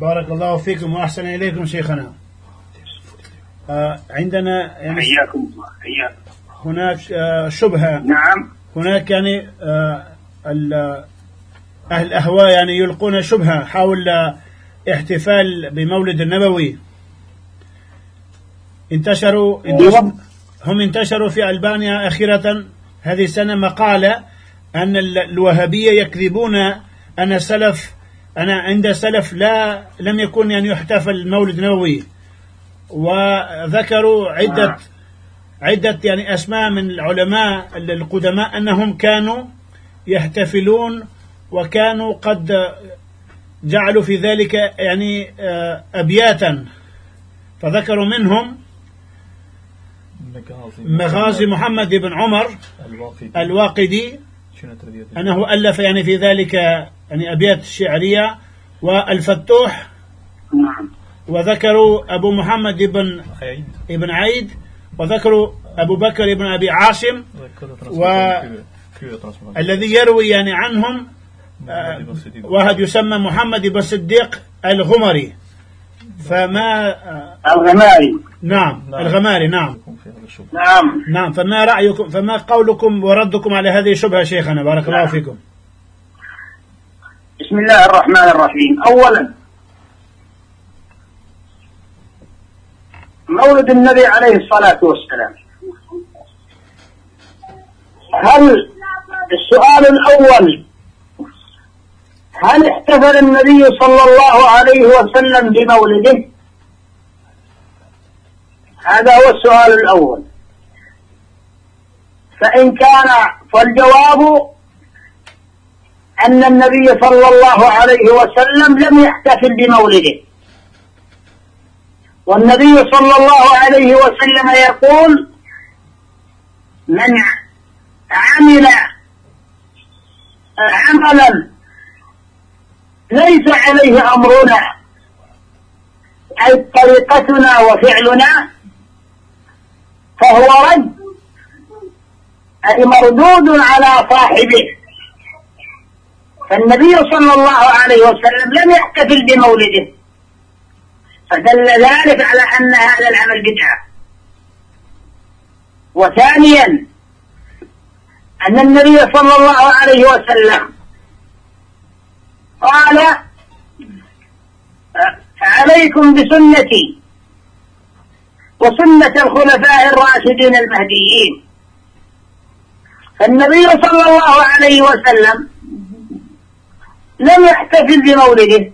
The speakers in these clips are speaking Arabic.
بارك الله فيكم وأحسن إليكم شيخنا. آه، عندنا يعني حياكم الله حياكم هناك آه، شبهة. نعم. هناك يعني آه، أهل الأهواء يعني يلقون شبهة حول احتفال بمولد النبوي. انتشروا أيوة. هم انتشروا في ألبانيا أخيرا هذه السنة مقالة أن ال- الوهابية يكذبون أن سلف أنا عند سلف لا لم يكن يعني يحتفل المولد النبوي وذكروا عدة. عدة يعني أسماء من العلماء القدماء أنهم كانوا يحتفلون وكانوا قد جعلوا في ذلك يعني آه، أبياتا فذكروا منهم مغازي محمد بن عمر الواقدي أنه ألف يعني في ذلك يعني أبيات شعرية والفتوح نعم. وذكروا أبو محمد بن عيد. ابن عيد. وذكروا أبو بكر بن أبي عاصم. و- الذي يروي يعني عنهم آه، واحد يسمى محمد بن صديق الغمري فما آه، الغماري. نعم نعم. الغماري نعم. نعم. نعم فما رأيكم فما قولكم وردكم على هذه الشبهة شيخنا؟ بارك الله نعم. فيكم. بسم الله الرحمن الرحيم. أولا مولد النبي عليه الصلاة والسلام. هل السؤال الأول هل احتفل النبي صلى الله عليه وسلم بمولده؟ هذا هو السؤال الأول. فإن كان فالجواب أن النبي صلى الله عليه وسلم لم يحتفل بمولده. والنبي صلى الله عليه وسلم يقول من عمل عملا ليس عليه أمرنا أي طريقتنا وفعلنا فهو رد. أي مردود على صاحبه. فالنبي صلى الله عليه وسلم لم يحتفل بمولده. فدل ذلك على أن هذا العمل بدعة. وثانيا أن النبي صلى الله عليه وسلم قال عليكم بسنتي وسنة الخلفاء الراشدين المهديين. فالنبي صلى الله عليه وسلم لم يحتفل بمولده.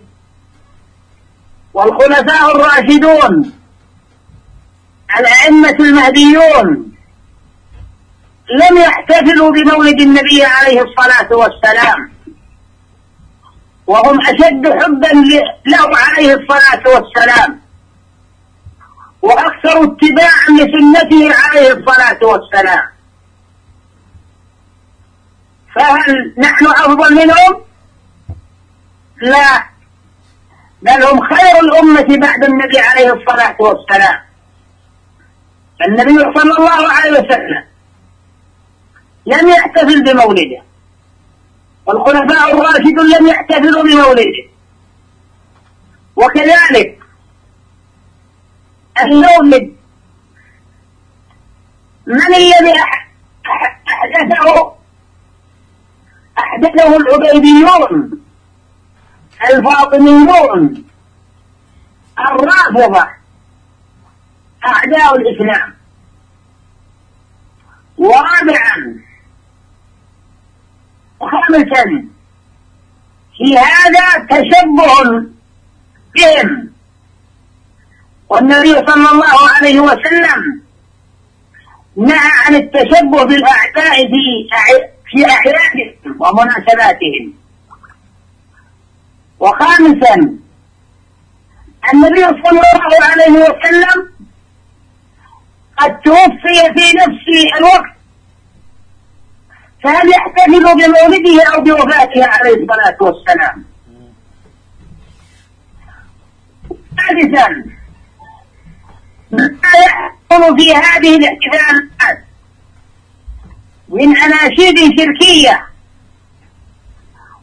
والخلفاء الراشدون الأئمة المهديون لم يحتفلوا بمولد النبي عليه الصلاة والسلام. وهم أشد حبا له عليه الصلاة والسلام. وأكثر اتباعا لسنته عليه الصلاة والسلام. فهل نحن أفضل منهم؟ لا. بل هم خير الأمة بعد النبي عليه الصلاة والسلام. النبي صلى الله عليه وسلم لم يحتفل بمولده. والخلفاء الراشدون لم يحتفلوا بمولده. وكذلك المولد من الذي أح- أح- أحدثه؟ أحدثه العبيديون الفاطميون الرافضة أعداء الإسلام. ورابعا وخامسا في هذا تشبه بهم. والنبي صلى الله عليه وسلم نهى عن التشبه بالأعداء في في أعيادهم ومناسباتهم. وخامسا النبي صلى الله عليه وسلم قد توفي في نفس الوقت فهل يحتفل بمولده أو بوفاته عليه الصلاة والسلام؟ ثالثا ما يحصل في هذه الاحتفالات من أناشيد شركية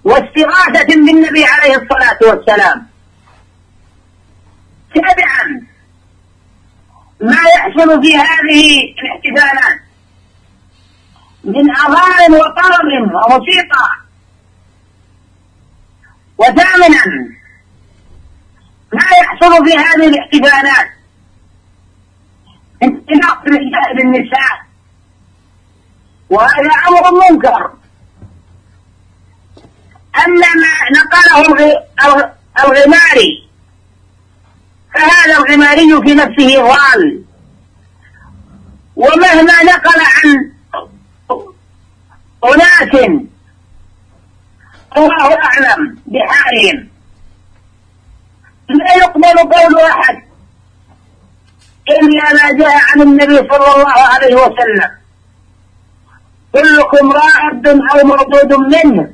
واستغاثة بالنبي عليه الصلاة والسلام. تبعا ما يحصل في هذه الاحتفالات من أغار وطرب وموسيقى. وثامنا ما يحصل في هذه الاحتفالات انطلاق الرجال بالنساء. وهذا أمر منكر. أما ما نقله الغماري فهذا الغماري في نفسه ضال. ومهما نقل عن أناس الله أعلم بحالهم. لا يقبل قول أحد. إلا ما جاء عن النبي صلى الله عليه وسلم. كلكم راعد أو مردود منه.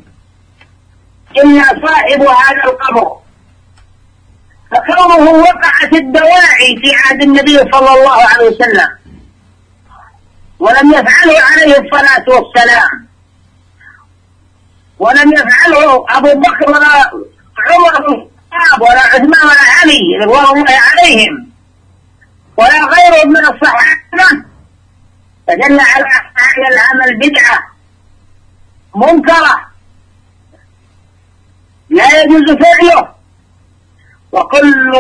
إلا صاحب هذا القبر. فكونه وقعت الدواعي في عهد النبي صلى الله عليه وسلم. ولم يفعله عليه الصلاة والسلام. ولم يفعله أبو بكر ولا عمر ولا عثمان ولا علي رضوان الله عليهم. ولا غيرهم من الصحابة. فدل على أن العمل بدعة منكرة. لا يجوز فعله. وكل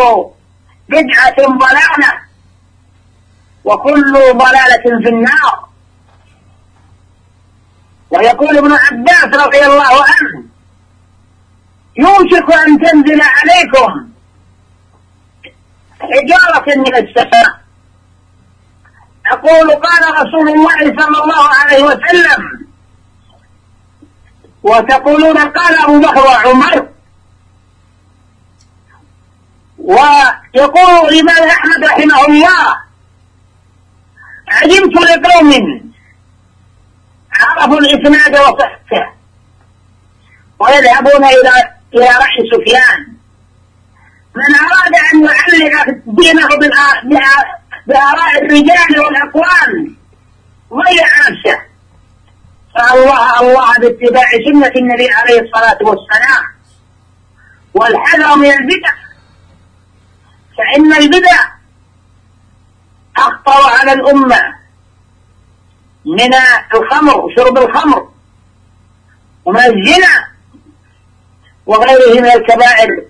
بدعة ضلالة. وكل ضلالة في النار. ويقول ابن عباس رضي الله عنه يوشك أن تنزل عليكم حجارة من السماء أقول قال رسول الله صلى الله عليه وسلم وتقولون قال أبو بكر وعمر ويقول الإمام أحمد رحمه الله عجبت لقوم عرفوا الإسناد وصحته ويذهبون إلى إلى رأي سفيان. من أراد أن يعلق دينه بآراء الرجال والأقوال ضيع نفسه فالله الله باتباع سنة النبي عليه الصلاة والسلام. والحذر من البدع. فإن البدع أخطر على الأمة. من الخمر شرب الخمر ومن الزنا وغيره من الكبائر.